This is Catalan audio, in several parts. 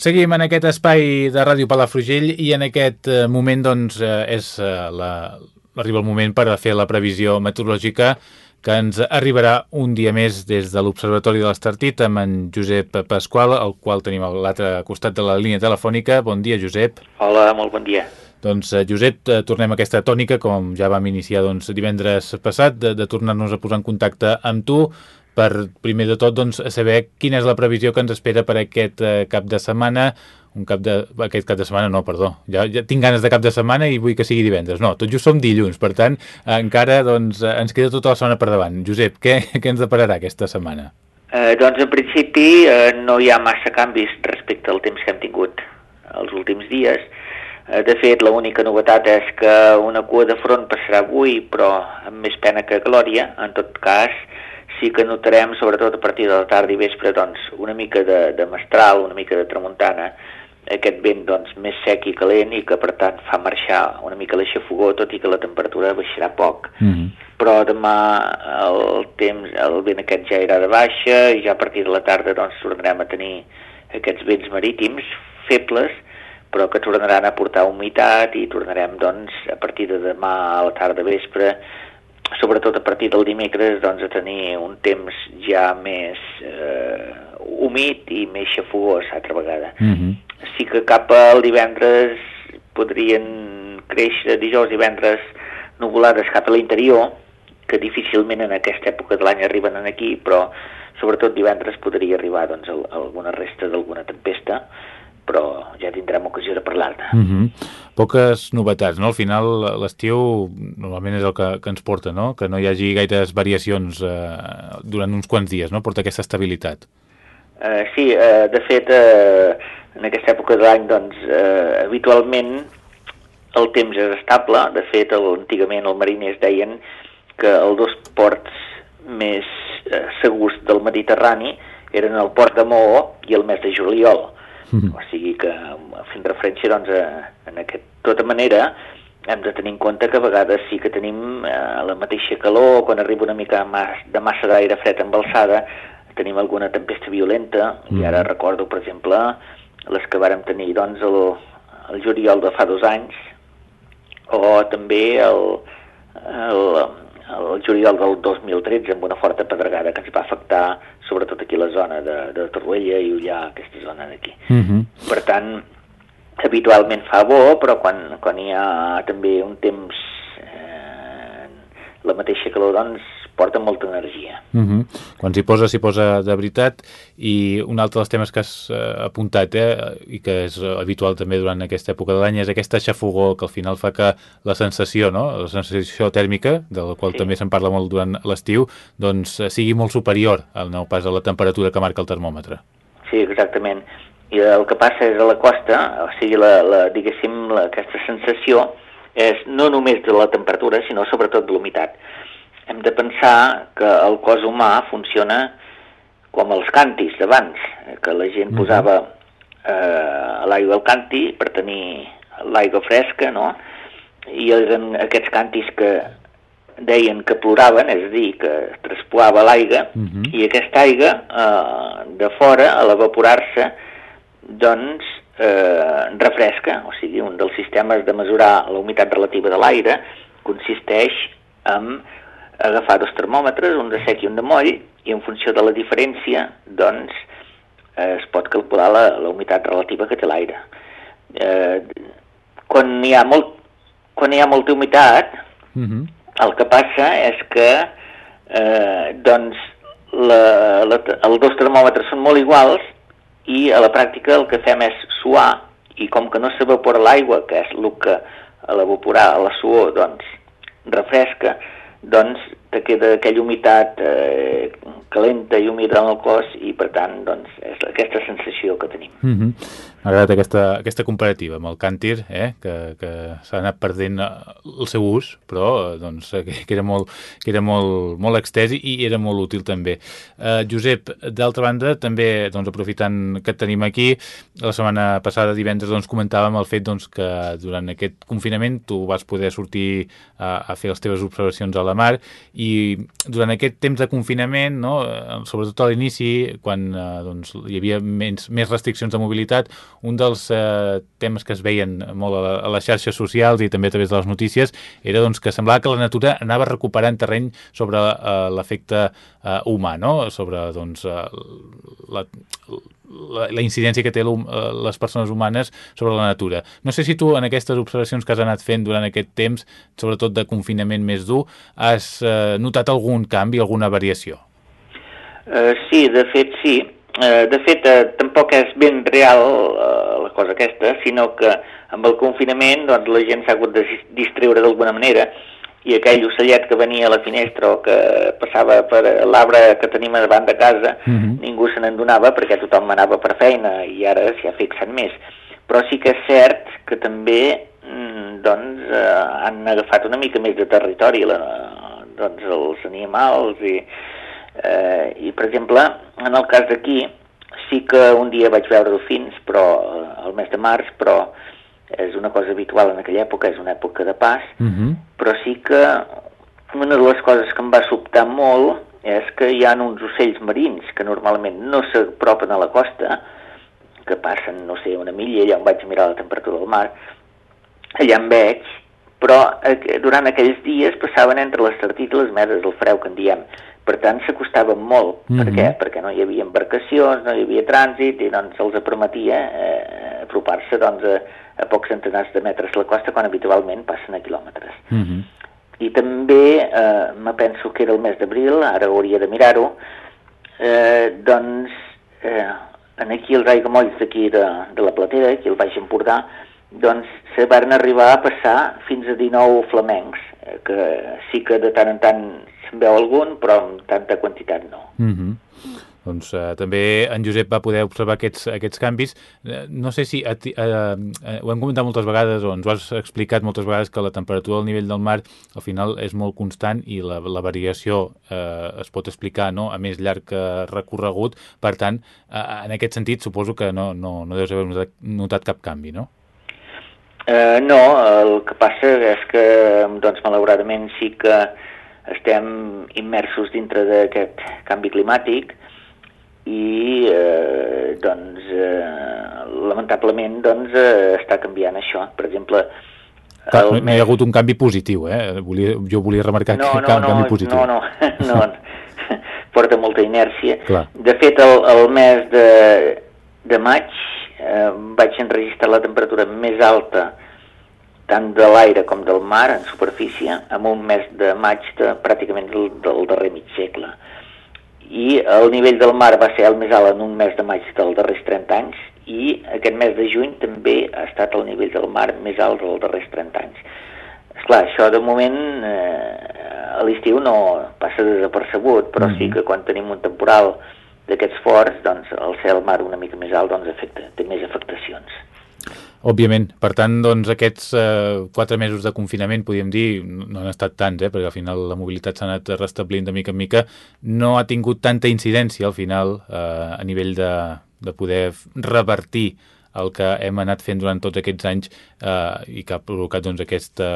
Seguim en aquest espai de Ràdio Palafrugell i en aquest eh, moment doncs, eh, és eh, la, arriba el moment per a fer la previsió meteorològica que ens arribarà un dia més des de l'Observatori de l'Estartit amb en Josep Pasqual, el qual tenim a l'altre costat de la línia telefònica. Bon dia, Josep. Hola, molt bon dia. Doncs, Josep, tornem a aquesta tònica, com ja vam iniciar doncs, divendres passat, de, de tornar-nos a posar en contacte amb tu per, primer de tot, doncs, saber quina és la previsió que ens espera per aquest eh, cap de setmana, un cap de... aquest cap de setmana no, perdó, ja, ja tinc ganes de cap de setmana i vull que sigui divendres, no, tot just som dilluns, per tant, encara doncs, ens queda tota la setmana per davant. Josep, què, què ens depararà aquesta setmana? Eh, doncs, en principi, eh, no hi ha massa canvis respecte al temps que hem tingut els últims dies. Eh, de fet, l'única novetat és que una cua de front passarà avui, però amb més pena que glòria. En tot cas, sí que notarem, sobretot a partir de la tarda i vespre, doncs, una mica de, de mestral, una mica de tramuntana, aquest vent doncs, més sec i calent i que per tant fa marxar una mica l'aixafogó tot i que la temperatura baixarà poc mm -hmm. però demà el temps el vent aquest ja irà de baixa i ja a partir de la tarda doncs tornarem a tenir aquests vents marítims febles però que tornaran a portar humitat i tornarem doncs a partir de demà a la tarda vespre sobretot a partir del dimecres, doncs, a tenir un temps ja més eh, humit i més xafogós altra vegada. Mm -hmm. Sí que cap al divendres podrien créixer dijous, divendres, nuvolades cap a l'interior, que difícilment en aquesta època de l'any arriben aquí, però sobretot divendres podria arribar doncs, alguna resta d'alguna tempesta, però ja tindrem ocasió de parlar-ne. Mm -hmm. Poques novetats, no? Al final l'estiu normalment és el que, que ens porta, no? Que no hi hagi gaires variacions eh, durant uns quants dies, no? Porta aquesta estabilitat. Uh, sí, uh, de fet, uh, en aquesta època de l'any, doncs, uh, habitualment el temps és estable. De fet, el, antigament els mariners deien que els dos ports més uh, segurs del Mediterrani eren el port de Moó i el mes de juliol Mm. O sigui que, fent referència, doncs, a, en aquest, tota manera, hem de tenir en compte que a vegades sí que tenim eh, la mateixa calor, quan arriba una mica de massa d'aire fred amb alçada, tenim alguna tempesta violenta, mm. i ara recordo, per exemple, les que vàrem tenir doncs, el, el juliol de fa dos anys, o també el, el, el juliol del 2013 amb una forta pedregada que ens va afectar sobretot aquí la zona de, de Torroella i Ullà, aquesta zona d'aquí. Uh mhm. -huh. Per tant, habitualment fa bo, però quan, quan hi ha també un temps eh, la mateixa calor, doncs porta molta energia. Uh mhm. -huh. Quan s'hi posa, s'hi posa de veritat i un altre dels temes que has eh, apuntat eh, i que és habitual també durant aquesta època de l'any és aquesta xafogó que al final fa que la sensació, no? la sensació tèrmica, de la qual sí. també se'n parla molt durant l'estiu, doncs eh, sigui molt superior al nou pas a la temperatura que marca el termòmetre. Sí, exactament. I el que passa és a la costa, o sigui, la, la, diguéssim, la, aquesta sensació és no només de la temperatura, sinó sobretot de l'humitat hem de pensar que el cos humà funciona com els cantis d'abans, eh, que la gent posava eh, l'aigua al canti per tenir l'aigua fresca, no? I eren aquests cantis que deien que ploraven, és a dir, que traspoava l'aigua, uh -huh. i aquesta aigua eh, de fora, a l'evaporar-se, doncs eh, refresca, o sigui, un dels sistemes de mesurar la humitat relativa de l'aire consisteix en agafar dos termòmetres, un de sec i un de moll, i en funció de la diferència, doncs, eh, es pot calcular la, la humitat relativa que té l'aire. Eh, quan, hi ha molt, quan hi ha molta humitat, uh mhm. -huh. el que passa és que eh, doncs, la, la, els dos termòmetres són molt iguals i a la pràctica el que fem és suar i com que no s'evapora l'aigua, que és el que a l'evaporar la suor doncs, refresca, doncs te queda aquella humitat eh, calenta i humida en el cos i per tant doncs, és aquesta sensació que tenim. Mm -hmm. M'ha agradat aquesta, aquesta comparativa amb el càntir, eh, que, que s'ha anat perdent eh, el seu ús, però doncs, que, que era, molt, que era molt, molt extès i era molt útil també. Uh, Josep, d'altra banda, també doncs, aprofitant que et tenim aquí, la setmana passada, divendres, doncs, comentàvem el fet doncs, que durant aquest confinament tu vas poder sortir a, a fer les teves observacions a la mar i durant aquest temps de confinament, no, sobretot a l'inici, quan eh, doncs, hi havia més, més restriccions de mobilitat, un dels eh, temes que es veien molt a, a les xarxes socials i també a través de les notícies era doncs, que semblava que la natura anava recuperant terreny sobre eh, l'efecte eh, humà, no? sobre doncs, eh, la, la, la incidència que té eh, les persones humanes sobre la natura. No sé si tu, en aquestes observacions que has anat fent durant aquest temps, sobretot de confinament més dur, has eh, notat algun canvi, alguna variació? Uh, sí, de fet sí. Uh, de fet, uh, tampoc és ben real uh, la cosa aquesta, sinó que amb el confinament doncs, la gent s'ha hagut de distreure d'alguna manera i aquell ocellet que venia a la finestra o que passava per l'arbre que tenim davant de casa, uh mhm. -huh. ningú se n'endonava perquè tothom anava per feina i ara s'hi ha fixat més. Però sí que és cert que també mm, doncs, eh, han agafat una mica més de territori la, doncs, els animals i, eh, i, per exemple, en el cas d'aquí, sí que un dia vaig veure dofins, però al mes de març, però és una cosa habitual en aquella època, és una època de pas, uh mhm. -huh. però sí que una de les coses que em va sobtar molt és que hi ha uns ocells marins que normalment no s'apropen a la costa, que passen, no sé, una milla, allà on vaig mirar la temperatura del mar, allà en veig, però eh, durant aquells dies passaven entre les tartits i les medes del freu, que en diem. Per tant, s'acostaven molt. Mm -hmm. Per mhm. què? Perquè no hi havia embarcacions, no hi havia trànsit, i doncs els permetia eh, apropar-se doncs, a, a pocs centenars de metres la costa quan habitualment passen a quilòmetres. Mm -hmm. I també, eh, me penso que era el mes d'abril, ara hauria de mirar-ho, eh, doncs eh, en aquí els aigomolls d'aquí de, de la Platera, aquí al Baix Empordà, doncs se van arribar a passar fins a 19 flamencs, que sí que de tant en tant se'n veu algun, però amb tanta quantitat no. Mm -hmm. Doncs eh, també en Josep va poder observar aquests, aquests canvis. Eh, no sé si eh, eh, ho hem comentat moltes vegades o ens ho has explicat moltes vegades que la temperatura al nivell del mar al final és molt constant i la, la variació eh, es pot explicar no? a més llarg recorregut. Per tant, eh, en aquest sentit suposo que no, no, no deus haver notat, notat cap canvi, no? Uh, no, el que passa és que doncs, malauradament sí que estem immersos dintre d'aquest canvi climàtic i eh, doncs eh, lamentablement doncs, eh, està canviant això. Per exemple... Clar, no, no hi ha hagut un canvi positiu, eh? Volia, jo volia remarcar no, que no, un canvi positiu. No, no, no, porta molta inèrcia. Clar. De fet, el, el mes de, de maig eh, vaig enregistrar la temperatura més alta tant de l'aire com del mar en superfície en un mes de maig de, pràcticament del, del darrer mig segle i el nivell del mar va ser el més alt en un mes de maig dels darrers 30 anys i aquest mes de juny també ha estat el nivell del mar més alt dels darrers 30 anys. Esclar, això de moment eh, a l'estiu no passa desapercebut, però mm -hmm. sí que quan tenim un temporal d'aquests forts, doncs el cel mar una mica més alt doncs afecta, té més afectacions. Òbviament. Per tant, doncs, aquests eh, quatre mesos de confinament, podríem dir, no han estat tants, eh, perquè al final la mobilitat s'ha anat restablint de mica en mica, no ha tingut tanta incidència al final eh, a nivell de, de poder revertir el que hem anat fent durant tots aquests anys eh, i que ha provocat doncs, aquesta,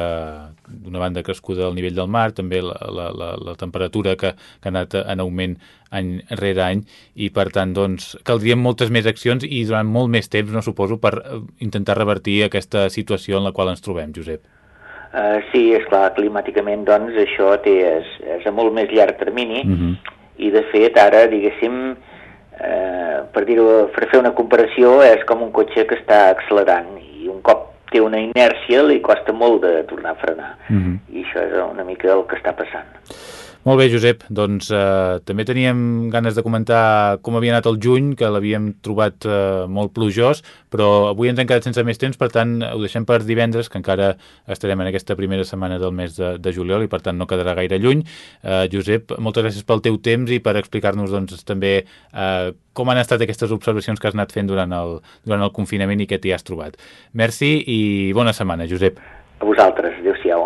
d'una banda crescuda del nivell del mar, també la, la, la, la temperatura que, que ha anat en augment any rere any i per tant doncs, caldrien moltes més accions i durant molt més temps, no suposo, per eh, intentar revertir aquesta situació en la qual ens trobem, Josep. Uh, sí, és clar, climàticament doncs això té, és, és a molt més llarg termini uh mhm. -huh. i de fet ara, diguéssim, eh, per dir-ho, per fer una comparació, és com un cotxe que està accelerant i un cop té una inèrcia li costa molt de tornar a frenar. Mm -hmm. I això és una mica el que està passant. Molt bé, Josep. Doncs eh, també teníem ganes de comentar com havia anat el juny, que l'havíem trobat eh, molt plujós, però avui ens hem quedat sense més temps, per tant ho deixem per divendres, que encara estarem en aquesta primera setmana del mes de, de juliol i per tant no quedarà gaire lluny. Eh, Josep, moltes gràcies pel teu temps i per explicar-nos doncs, també eh, com han estat aquestes observacions que has anat fent durant el, durant el confinament i què t'hi has trobat. Merci i bona setmana, Josep. A vosaltres. Adéu-siau.